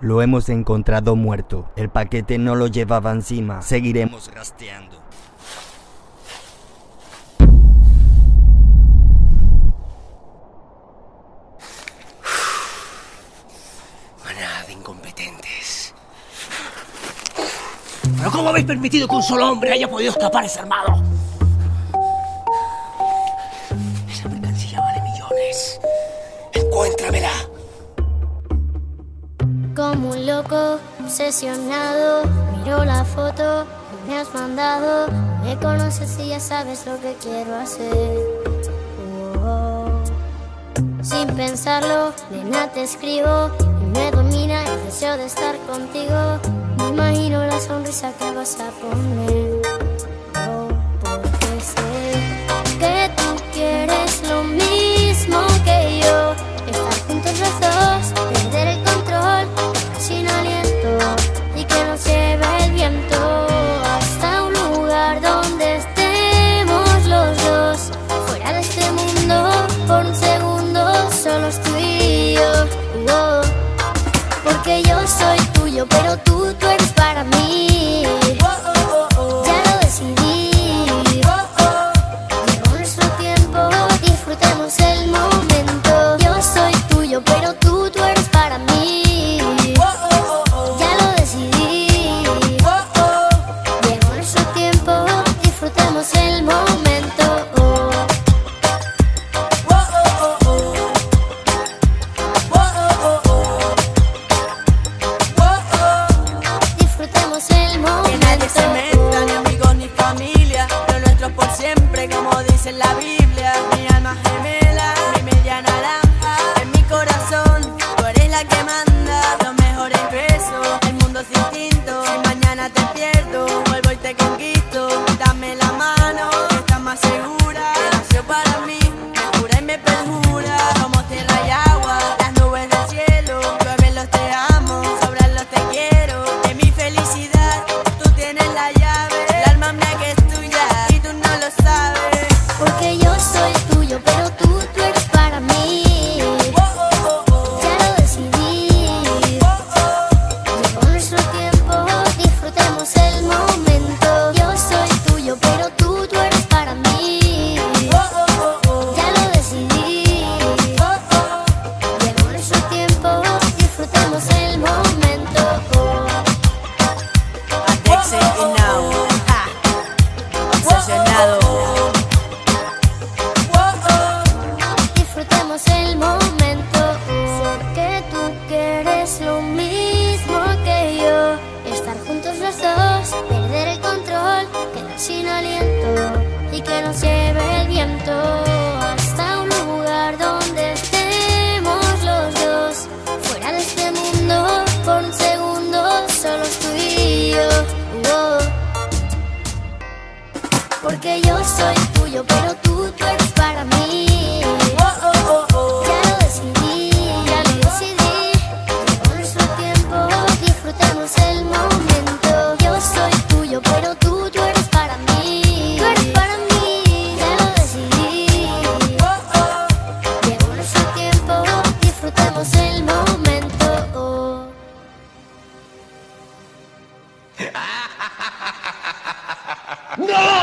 Lo hemos encontrado muerto. El paquete no lo llevaba encima. Seguiremos rastreando. Manada de incompetentes. ¿Pero cómo habéis permitido que un solo hombre haya podido escapar desarmado? Como un loco, obsesionado, miro la foto que me has mandado. Me conoces y ya sabes lo que quiero hacer. Oh. Sin pensarlo, nena te escribo y me domina el deseo de estar contigo. Me imagino la sonrisa que vas a poner. Pero tú, tú eres eres la que manda. Los mejores besos, el mundo es distinto. Si mañana te pierdo, vuelvo y te conquisto. Quieres lo mismo que yo. Estar juntos los dos, perder el control, quedar sin aliento y que nos lleve el viento hasta un lugar donde estemos los dos. Fuera de este mundo, por un segundo, solo tú y yo. Oh. Porque yo soy tuyo, pero tú, ¡No!